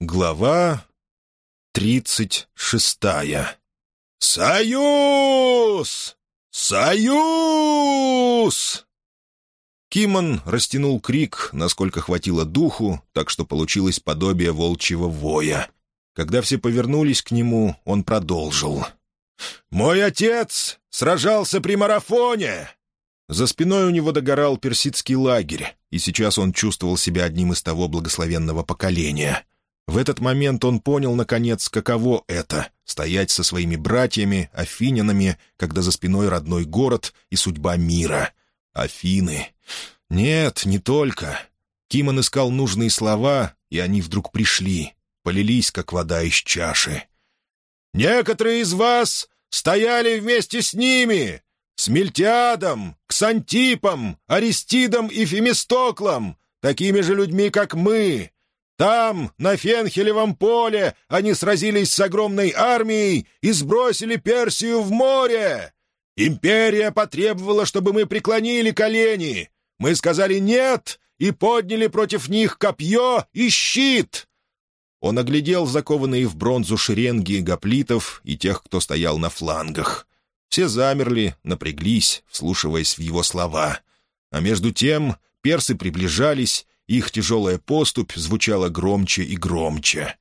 Глава тридцать шестая. «Союз! Союз!» Кимон растянул крик, насколько хватило духу, так что получилось подобие волчьего воя. Когда все повернулись к нему, он продолжил. «Мой отец сражался при марафоне!» За спиной у него догорал персидский лагерь, и сейчас он чувствовал себя одним из того благословенного поколения — в этот момент он понял, наконец, каково это — стоять со своими братьями, афинянами, когда за спиной родной город и судьба мира. Афины. Нет, не только. Кимон искал нужные слова, и они вдруг пришли, полились, как вода из чаши. «Некоторые из вас стояли вместе с ними, с Мельтиадом, Ксантипом, Аристидом и Фемистоклом, такими же людьми, как мы, там, на Фенхелевом поле, они сразились с огромной армией и сбросили Персию в море. Империя потребовала, чтобы мы преклонили колени. Мы сказали «нет» и подняли против них копье и щит. Он оглядел закованные в бронзу шеренги гоплитов и тех, кто стоял на флангах. Все замерли, напряглись, вслушиваясь в его слова. А между тем персы приближались, их тяжелая поступь звучала громче и громче.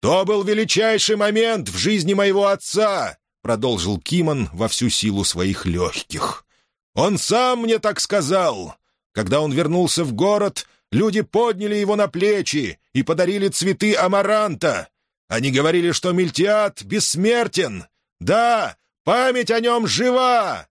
«То был величайший момент в жизни моего отца!» — продолжил Кимон во всю силу своих легких. «Он сам мне так сказал. Когда он вернулся в город, люди подняли его на плечи и подарили цветы амаранта. Они говорили, что Мильтиад бессмертен. Да, память о нем жива!»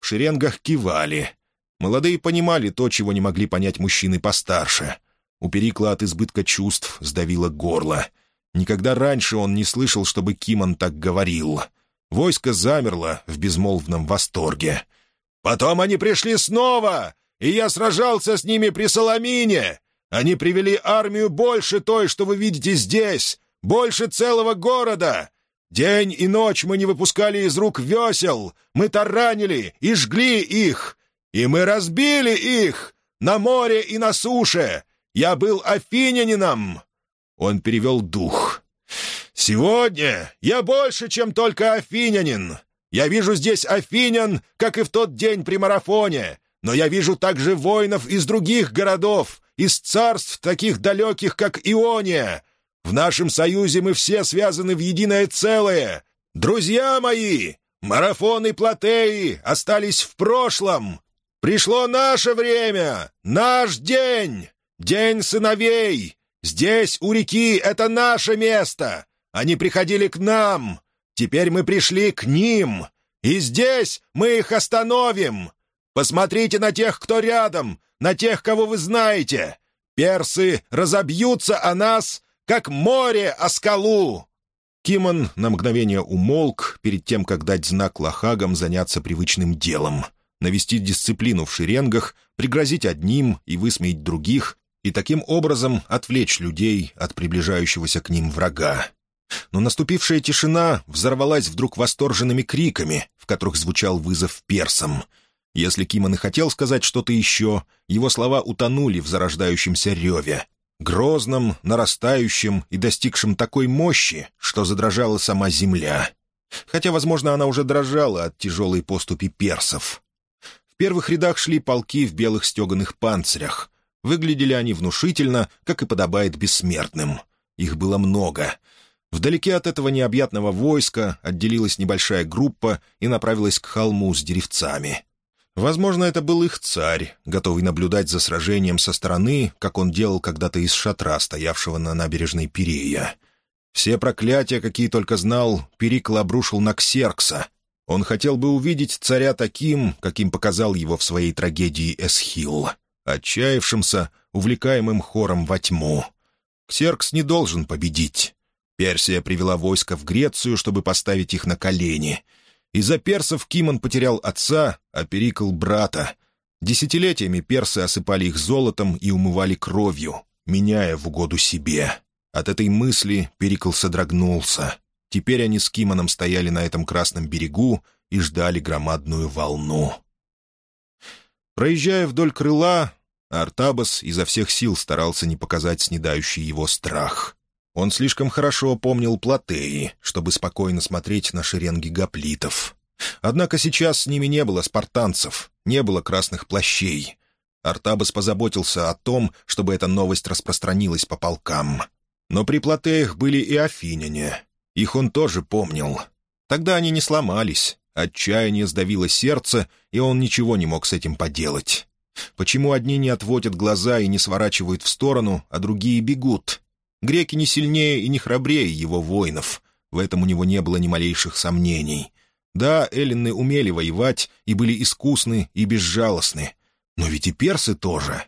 В шеренгах кивали. Молодые понимали то, чего не могли понять мужчины постарше. У Перикла от избытка чувств сдавило горло. Никогда раньше он не слышал, чтобы Кимон так говорил. Войско замерло в безмолвном восторге. «Потом они пришли снова, и я сражался с ними при Соломине. Они привели армию больше той, что вы видите здесь, больше целого города. День и ночь мы не выпускали из рук весел, мы таранили и жгли их. И мы разбили их на море и на суше. Я был афинянином!» Он перевел дух. «Сегодня я больше, чем только афинянин. Я вижу здесь афинян, как и в тот день при марафоне, но я вижу также воинов из других городов, из царств, таких далеких, как Иония. В нашем союзе мы все связаны в единое целое. Друзья мои, марафон и Платеи остались в прошлом, Пришло наше время, наш день, день сыновей. Здесь, у реки, это наше место. Они приходили к нам. Теперь мы пришли к ним. И здесь мы их остановим. Посмотрите на тех, кто рядом, на тех, кого вы знаете. Персы разобьются о нас, как море о скалу». Кимон на мгновение умолк перед тем, как дать знак лохагам заняться привычным делом — навести дисциплину в шеренгах, пригрозить одним и высмеять других, и таким образом отвлечь людей от приближающегося к ним врага. Но наступившая тишина взорвалась вдруг восторженными криками, в которых звучал вызов персам. Если Кимон и хотел сказать что-то еще, его слова утонули в зарождающемся реве, грозном, нарастающем и достигшем такой мощи, что задрожала сама земля. Хотя, возможно, она уже дрожала от тяжелой поступи персов первых рядах шли полки в белых стеганых панцирях. Выглядели они внушительно, как и подобает бессмертным. Их было много. Вдалеке от этого необъятного войска отделилась небольшая группа и направилась к холму с деревцами. Возможно, это был их царь, готовый наблюдать за сражением со стороны, как он делал когда-то из шатра, стоявшего на набережной Пирея. Все проклятия, какие только знал, Перикл обрушил на Ксеркса, он хотел бы увидеть царя таким, каким показал его в своей трагедии Эсхил, отчаявшимся, увлекаемым хором во тьму. Ксеркс не должен победить. Персия привела войско в Грецию, чтобы поставить их на колени. Из-за персов Кимон потерял отца, а Перикл — брата. Десятилетиями персы осыпали их золотом и умывали кровью, меняя в угоду себе. От этой мысли Перикл содрогнулся. Теперь они с Кимоном стояли на этом красном берегу и ждали громадную волну. Проезжая вдоль крыла, Артабас изо всех сил старался не показать снедающий его страх. Он слишком хорошо помнил Платеи, чтобы спокойно смотреть на шеренги гоплитов. Однако сейчас с ними не было спартанцев, не было красных плащей. Артабас позаботился о том, чтобы эта новость распространилась по полкам. Но при Платеях были и афиняне. Их он тоже помнил. Тогда они не сломались. Отчаяние сдавило сердце, и он ничего не мог с этим поделать. Почему одни не отводят глаза и не сворачивают в сторону, а другие бегут? Греки не сильнее и не храбрее его воинов. В этом у него не было ни малейших сомнений. Да, эллины умели воевать и были искусны и безжалостны. Но ведь и персы тоже.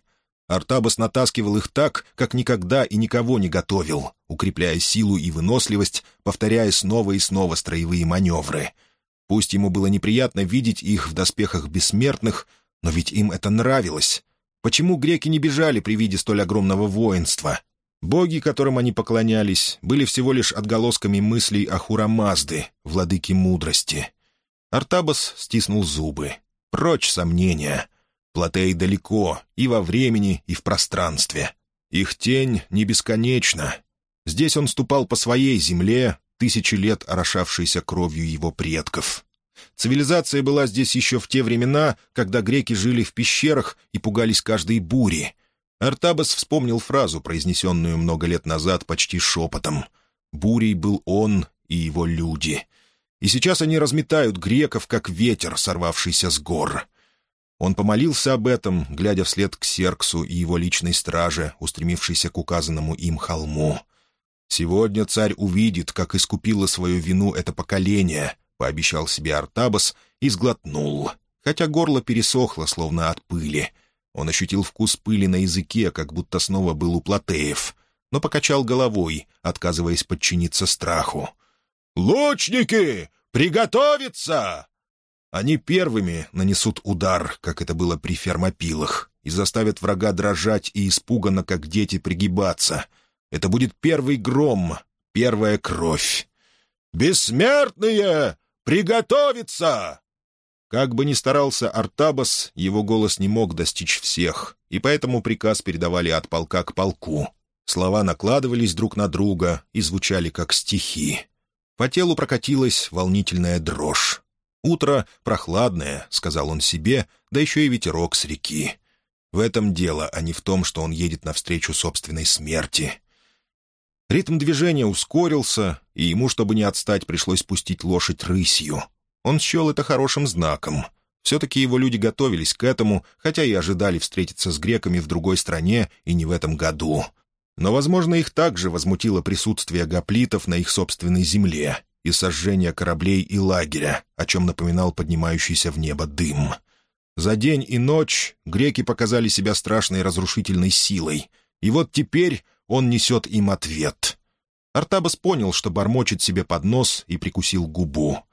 Артабас натаскивал их так, как никогда и никого не готовил, укрепляя силу и выносливость, повторяя снова и снова строевые маневры. Пусть ему было неприятно видеть их в доспехах бессмертных, но ведь им это нравилось. Почему греки не бежали при виде столь огромного воинства? Боги, которым они поклонялись, были всего лишь отголосками мыслей Ахура Мазды, владыки мудрости. Артабас стиснул зубы. Прочь сомнения. Платей далеко, и во времени, и в пространстве. Их тень не бесконечна. Здесь он ступал по своей земле, тысячи лет орошавшейся кровью его предков. Цивилизация была здесь еще в те времена, когда греки жили в пещерах и пугались каждой бури. Артабас вспомнил фразу, произнесенную много лет назад почти шепотом. «Бурей был он и его люди». И сейчас они разметают греков, как ветер, сорвавшийся с гор. Он помолился об этом, глядя вслед к Серксу и его личной страже, устремившейся к указанному им холму. «Сегодня царь увидит, как искупило свою вину это поколение», — пообещал себе Артабас и сглотнул, хотя горло пересохло, словно от пыли. Он ощутил вкус пыли на языке, как будто снова был у Платеев, но покачал головой, отказываясь подчиниться страху. «Лучники! Приготовиться!» Они первыми нанесут удар, как это было при фермопилах, и заставят врага дрожать и испуганно, как дети, пригибаться. Это будет первый гром, первая кровь. «Бессмертные! Приготовиться!» Как бы ни старался Артабас, его голос не мог достичь всех, и поэтому приказ передавали от полка к полку. Слова накладывались друг на друга и звучали как стихи. По телу прокатилась волнительная дрожь. «Утро прохладное», — сказал он себе, да еще и ветерок с реки. В этом дело, а не в том, что он едет навстречу собственной смерти. Ритм движения ускорился, и ему, чтобы не отстать, пришлось пустить лошадь рысью. Он счел это хорошим знаком. Все-таки его люди готовились к этому, хотя и ожидали встретиться с греками в другой стране и не в этом году. Но, возможно, их также возмутило присутствие гоплитов на их собственной земле и сожжение кораблей и лагеря, о чем напоминал поднимающийся в небо дым. За день и ночь греки показали себя страшной разрушительной силой, и вот теперь он несет им ответ. Артабас понял, что бормочет себе под нос и прикусил губу.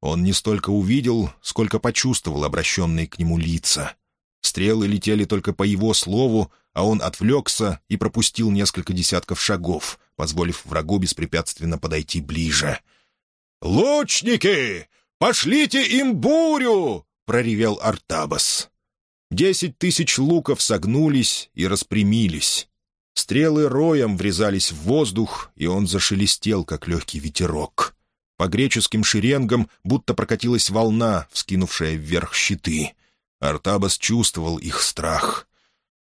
Он не столько увидел, сколько почувствовал обращенные к нему лица. Стрелы летели только по его слову, а он отвлекся и пропустил несколько десятков шагов, позволив врагу беспрепятственно подойти ближе. «Лучники! Пошлите им бурю!» — проревел Артабас. Десять тысяч луков согнулись и распрямились. Стрелы роем врезались в воздух, и он зашелестел, как легкий ветерок. По греческим шеренгам будто прокатилась волна, вскинувшая вверх щиты. Артабас чувствовал их страх.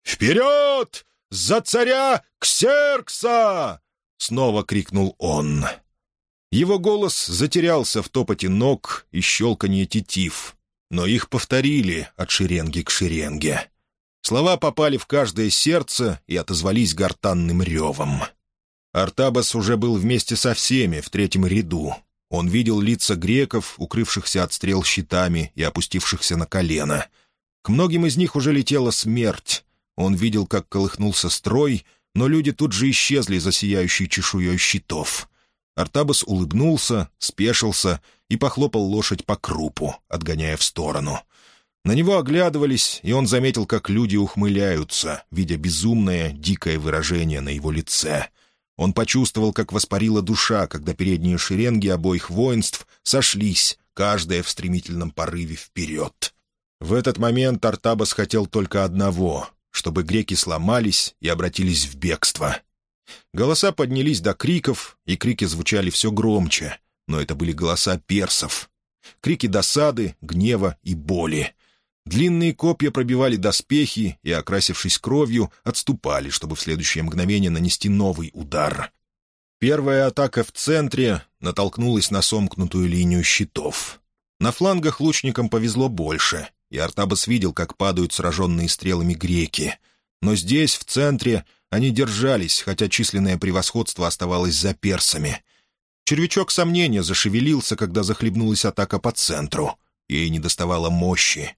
«Вперед! За царя Ксеркса!» — снова крикнул он. Его голос затерялся в топоте ног и щелканье тетив, но их повторили от шеренги к шеренге. Слова попали в каждое сердце и отозвались гортанным ревом. Артабас уже был вместе со всеми в третьем ряду. Он видел лица греков, укрывшихся от стрел щитами и опустившихся на колено. К многим из них уже летела смерть, он видел, как колыхнулся строй, но люди тут же исчезли за сияющей чешуей щитов. Артабас улыбнулся, спешился и похлопал лошадь по крупу, отгоняя в сторону. На него оглядывались, и он заметил, как люди ухмыляются, видя безумное, дикое выражение на его лице. Он почувствовал, как воспарила душа, когда передние шеренги обоих воинств сошлись, каждая в стремительном порыве вперед. В этот момент Артабас хотел только одного чтобы греки сломались и обратились в бегство. Голоса поднялись до криков, и крики звучали все громче, но это были голоса персов. Крики досады, гнева и боли. Длинные копья пробивали доспехи и, окрасившись кровью, отступали, чтобы в следующее мгновение нанести новый удар. Первая атака в центре натолкнулась на сомкнутую линию щитов. На флангах лучникам повезло больше, и Артабас видел, как падают сраженные стрелами греки. Но здесь, в центре, они держались, хотя численное превосходство оставалось за персами. Червячок сомнения зашевелился, когда захлебнулась атака по центру. Ей недоставало мощи.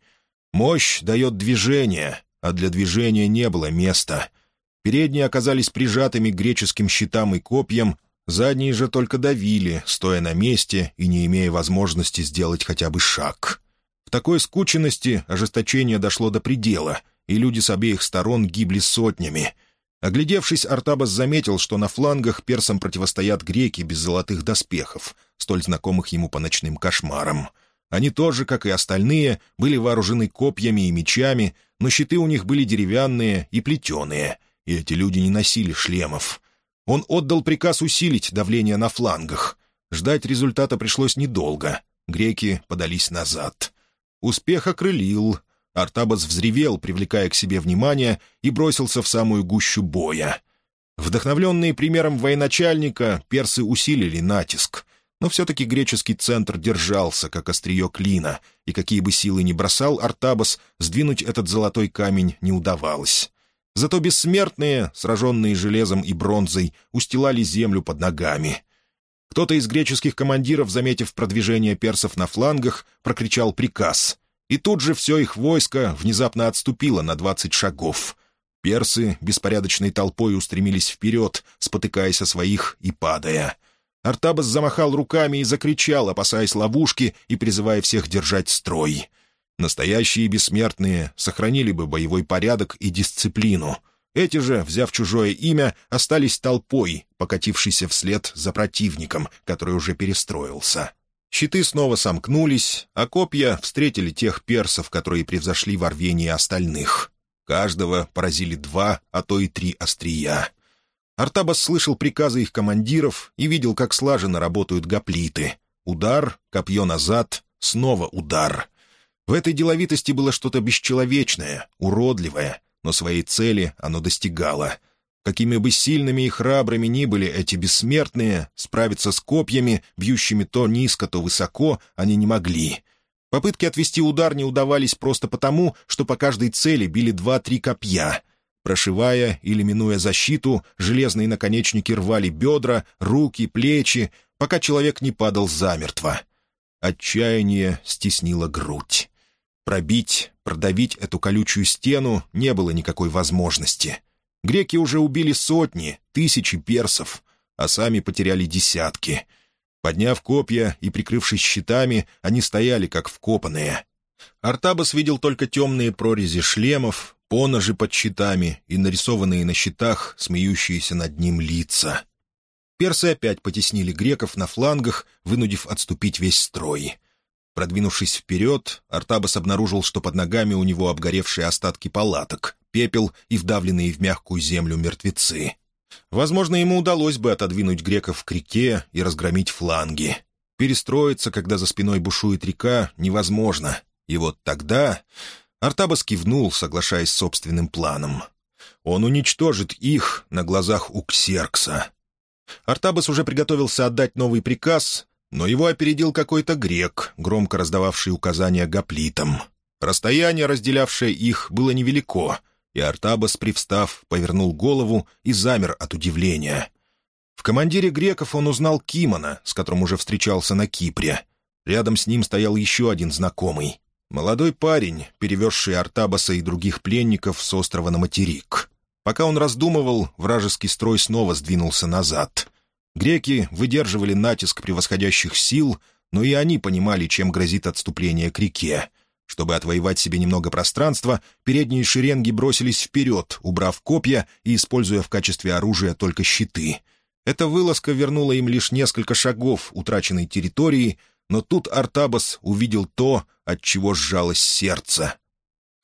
Мощь дает движение, а для движения не было места. Передние оказались прижатыми к греческим щитам и копьям, задние же только давили, стоя на месте и не имея возможности сделать хотя бы шаг. В такой скученности ожесточение дошло до предела, и люди с обеих сторон гибли сотнями. Оглядевшись, Артабас заметил, что на флангах персам противостоят греки без золотых доспехов, столь знакомых ему по ночным кошмарам. Они тоже, как и остальные, были вооружены копьями и мечами, но щиты у них были деревянные и плетеные, и эти люди не носили шлемов. Он отдал приказ усилить давление на флангах. Ждать результата пришлось недолго. Греки подались назад. Успех окрылил. Артабас взревел, привлекая к себе внимание, и бросился в самую гущу боя. Вдохновленные примером военачальника, персы усилили натиск. Но все-таки греческий центр держался, как острие клина, и какие бы силы ни бросал Артабас, сдвинуть этот золотой камень не удавалось. Зато бессмертные, сраженные железом и бронзой, устилали землю под ногами. Кто-то из греческих командиров, заметив продвижение персов на флангах, прокричал приказ. И тут же все их войско внезапно отступило на двадцать шагов. Персы беспорядочной толпой устремились вперед, спотыкаясь о своих и падая. Артабас замахал руками и закричал, опасаясь ловушки и призывая всех держать строй. Настоящие бессмертные сохранили бы боевой порядок и дисциплину — эти же, взяв чужое имя, остались толпой, покатившейся вслед за противником, который уже перестроился. Щиты снова сомкнулись, а копья встретили тех персов, которые превзошли в рвении остальных. Каждого поразили два, а то и три острия. Артабас слышал приказы их командиров и видел, как слаженно работают гоплиты. Удар, копье назад, снова удар. В этой деловитости было что-то бесчеловечное, уродливое, но своей цели оно достигало. Какими бы сильными и храбрыми ни были эти бессмертные, справиться с копьями, бьющими то низко, то высоко, они не могли. Попытки отвести удар не удавались просто потому, что по каждой цели били два-три копья. Прошивая или минуя защиту, железные наконечники рвали бедра, руки, плечи, пока человек не падал замертво. Отчаяние стеснило грудь. Пробить, продавить эту колючую стену не было никакой возможности. Греки уже убили сотни, тысячи персов, а сами потеряли десятки. Подняв копья и прикрывшись щитами, они стояли как вкопанные. Артабас видел только темные прорези шлемов, поножи под щитами и нарисованные на щитах смеющиеся над ним лица. Персы опять потеснили греков на флангах, вынудив отступить весь строй — Продвинувшись вперед, Артабас обнаружил, что под ногами у него обгоревшие остатки палаток, пепел и вдавленные в мягкую землю мертвецы. Возможно, ему удалось бы отодвинуть греков к реке и разгромить фланги. Перестроиться, когда за спиной бушует река, невозможно. И вот тогда Артабас кивнул, соглашаясь с собственным планом. Он уничтожит их на глазах у Ксеркса. Артабас уже приготовился отдать новый приказ, но его опередил какой-то грек, громко раздававший указания гоплитам. Расстояние, разделявшее их, было невелико, и Артабас, привстав, повернул голову и замер от удивления. В командире греков он узнал Кимона, с которым уже встречался на Кипре. Рядом с ним стоял еще один знакомый. Молодой парень, перевезший Артабаса и других пленников с острова на материк. Пока он раздумывал, вражеский строй снова сдвинулся назад — Греки выдерживали натиск превосходящих сил, но и они понимали, чем грозит отступление к реке. Чтобы отвоевать себе немного пространства, передние шеренги бросились вперед, убрав копья и используя в качестве оружия только щиты. Эта вылазка вернула им лишь несколько шагов утраченной территории, но тут Артабас увидел то, от чего сжалось сердце.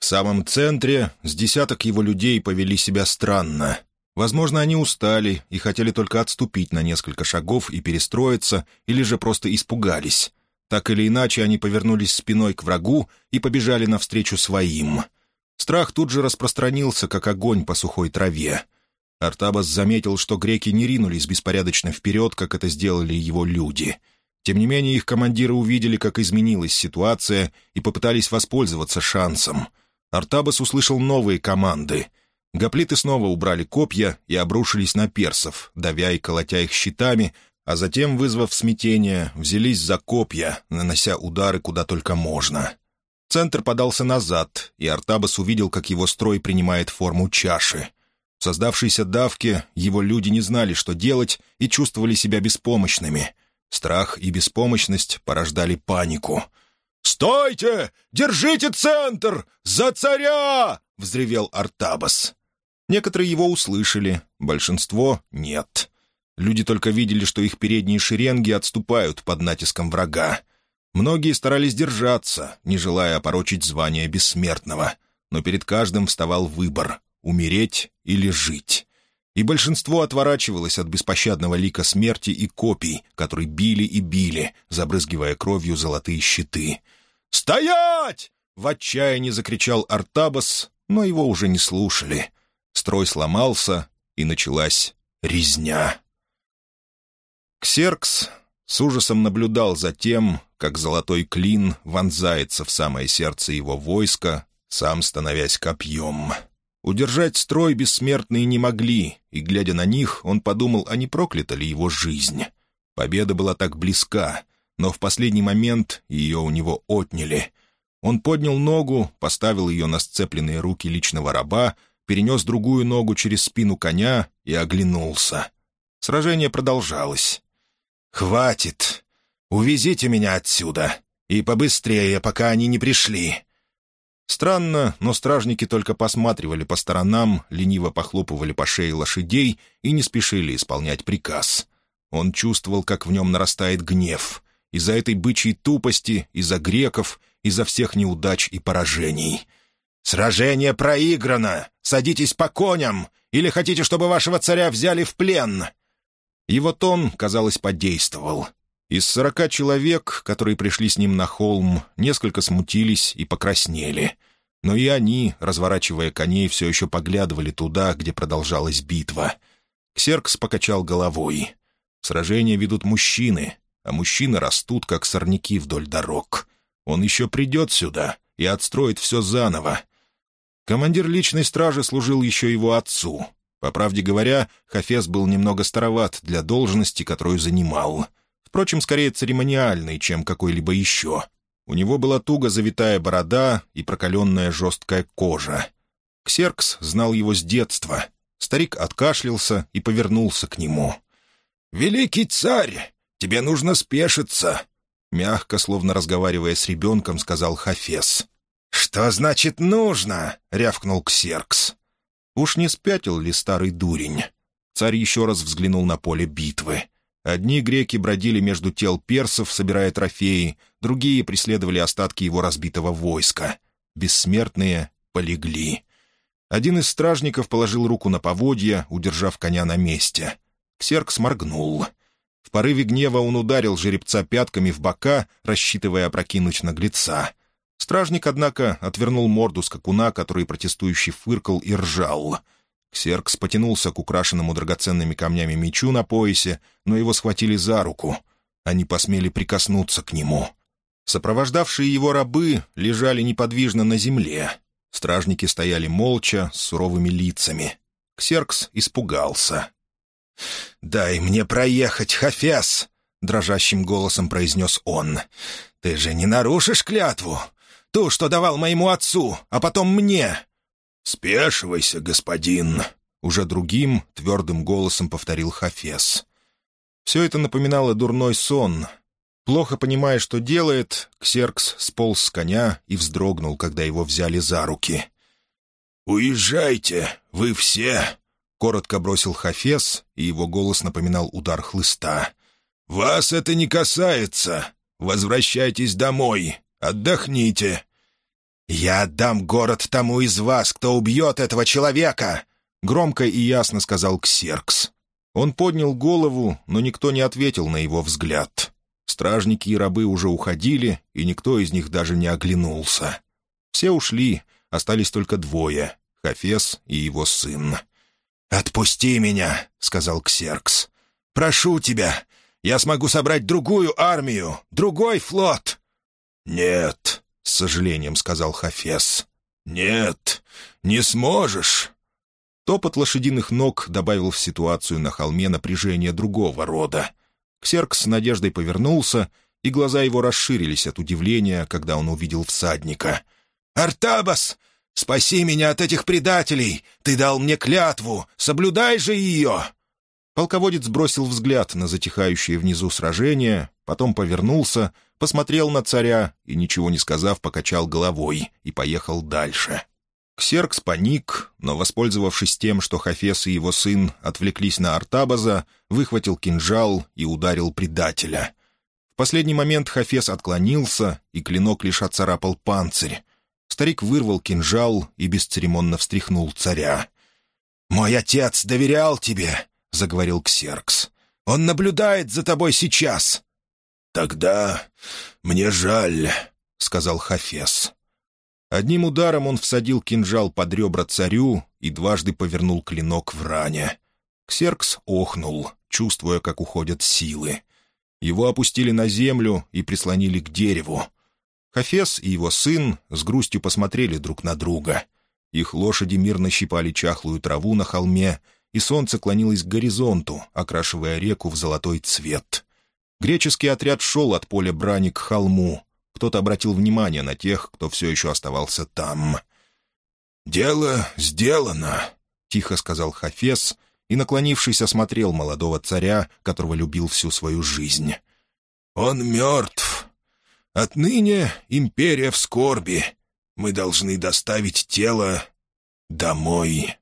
В самом центре с десяток его людей повели себя странно. Возможно, они устали и хотели только отступить на несколько шагов и перестроиться, или же просто испугались. Так или иначе, они повернулись спиной к врагу и побежали навстречу своим. Страх тут же распространился, как огонь по сухой траве. Артабас заметил, что греки не ринулись беспорядочно вперед, как это сделали его люди. Тем не менее, их командиры увидели, как изменилась ситуация, и попытались воспользоваться шансом. Артабас услышал новые команды. Гоплиты снова убрали копья и обрушились на персов, давя и колотя их щитами, а затем, вызвав смятение, взялись за копья, нанося удары куда только можно. Центр подался назад, и Артабас увидел, как его строй принимает форму чаши. В создавшейся давке его люди не знали, что делать, и чувствовали себя беспомощными. Страх и беспомощность порождали панику. «Стойте! Держите центр! За царя!» — взревел Артабас. Некоторые его услышали, большинство — нет. Люди только видели, что их передние шеренги отступают под натиском врага. Многие старались держаться, не желая опорочить звание бессмертного, но перед каждым вставал выбор — умереть или жить. И большинство отворачивалось от беспощадного лика смерти и копий, которые били и били, забрызгивая кровью золотые щиты. «Стоять!» — в отчаянии закричал Артабас, но его уже не слушали. Строй сломался, и началась резня. Ксеркс с ужасом наблюдал за тем, как золотой клин вонзается в самое сердце его войска, сам становясь копьем. Удержать строй бессмертные не могли, и, глядя на них, он подумал, а не проклята ли его жизнь. Победа была так близка, но в последний момент ее у него отняли. Он поднял ногу, поставил ее на сцепленные руки личного раба, перенес другую ногу через спину коня и оглянулся. Сражение продолжалось. «Хватит! Увезите меня отсюда! И побыстрее, пока они не пришли!» Странно, но стражники только посматривали по сторонам, лениво похлопывали по шее лошадей и не спешили исполнять приказ. Он чувствовал, как в нем нарастает гнев. Из-за этой бычьей тупости, из-за греков, из-за всех неудач и поражений. «Сражение проиграно! Садитесь по коням! Или хотите, чтобы вашего царя взяли в плен?» Его тон, казалось, подействовал. Из сорока человек, которые пришли с ним на холм, несколько смутились и покраснели. Но и они, разворачивая коней, все еще поглядывали туда, где продолжалась битва. Ксеркс покачал головой. Сражения ведут мужчины, а мужчины растут, как сорняки вдоль дорог. Он еще придет сюда и отстроит все заново. Командир личной стражи служил еще его отцу. По правде говоря, Хафес был немного староват для должности, которую занимал — Впрочем, скорее церемониальный, чем какой-либо еще. У него была туго завитая борода и прокаленная жесткая кожа. Ксеркс знал его с детства. Старик откашлялся и повернулся к нему. «Великий царь, тебе нужно спешиться!» Мягко, словно разговаривая с ребенком, сказал Хафес. «Что значит «нужно»?» — рявкнул Ксеркс. Уж не спятил ли старый дурень? Царь еще раз взглянул на поле битвы. Одни греки бродили между тел персов, собирая трофеи, другие преследовали остатки его разбитого войска. Бессмертные полегли. Один из стражников положил руку на поводья, удержав коня на месте. Ксерк сморгнул. В порыве гнева он ударил жеребца пятками в бока, рассчитывая опрокинуть наглеца. Стражник, однако, отвернул морду скакуна, который протестующий фыркал и ржал — Ксеркс потянулся к украшенному драгоценными камнями мечу на поясе, но его схватили за руку. Они посмели прикоснуться к нему. Сопровождавшие его рабы лежали неподвижно на земле. Стражники стояли молча, с суровыми лицами. Ксеркс испугался. «Дай мне проехать, Хафес!» — дрожащим голосом произнес он. «Ты же не нарушишь клятву? Ту, что давал моему отцу, а потом мне!» «Спешивайся, господин!» — уже другим, твердым голосом повторил Хафес. Все это напоминало дурной сон. Плохо понимая, что делает, Ксеркс сполз с коня и вздрогнул, когда его взяли за руки. «Уезжайте, вы все!» — коротко бросил Хафес, и его голос напоминал удар хлыста. «Вас это не касается. Возвращайтесь домой, отдохните. «Я отдам город тому из вас, кто убьет этого человека!» громко и ясно сказал Ксеркс. Он поднял голову, но никто не ответил на его взгляд. Стражники и рабы уже уходили, и никто из них даже не оглянулся. Все ушли, остались только двое — Хафес и его сын. «Отпусти меня», — сказал Ксеркс. «Прошу тебя, я смогу собрать другую армию, другой флот». «Нет», — с сожалением сказал Хафес. «Нет, не сможешь». Топот лошадиных ног добавил в ситуацию на холме напряжение другого рода. Ксеркс с надеждой повернулся, и глаза его расширились от удивления, когда он увидел всадника. «Артабас, спаси меня от этих предателей! Ты дал мне клятву! Соблюдай же ее!» Полководец бросил взгляд на затихающее внизу сражение, потом повернулся, посмотрел на царя и, ничего не сказав, покачал головой и поехал дальше. Ксеркс паник, но, воспользовавшись тем, что Хафес и его сын отвлеклись на Артабаза, выхватил кинжал и ударил предателя. В последний момент Хафес отклонился, и клинок лишь оцарапал панцирь. Старик вырвал кинжал и бесцеремонно встряхнул царя. «Мой отец доверял тебе», — заговорил Ксеркс. «Он наблюдает за тобой сейчас». «Тогда мне жаль», — сказал Хафес. Одним ударом он всадил кинжал под ребра царю и дважды повернул клинок в ране. Ксеркс охнул, чувствуя, как уходят силы. Его опустили на землю и прислонили к дереву. Хафес и его сын с грустью посмотрели друг на друга. Их лошади мирно щипали чахлую траву на холме, и солнце клонилось к горизонту, окрашивая реку в золотой цвет. Греческий отряд шел от поля брани к холму, кто-то обратил внимание на тех, кто все еще оставался там. «Дело сделано», — тихо сказал Хафес и, наклонившись, осмотрел молодого царя, которого любил всю свою жизнь. «Он мертв. Отныне империя в скорби. Мы должны доставить тело домой».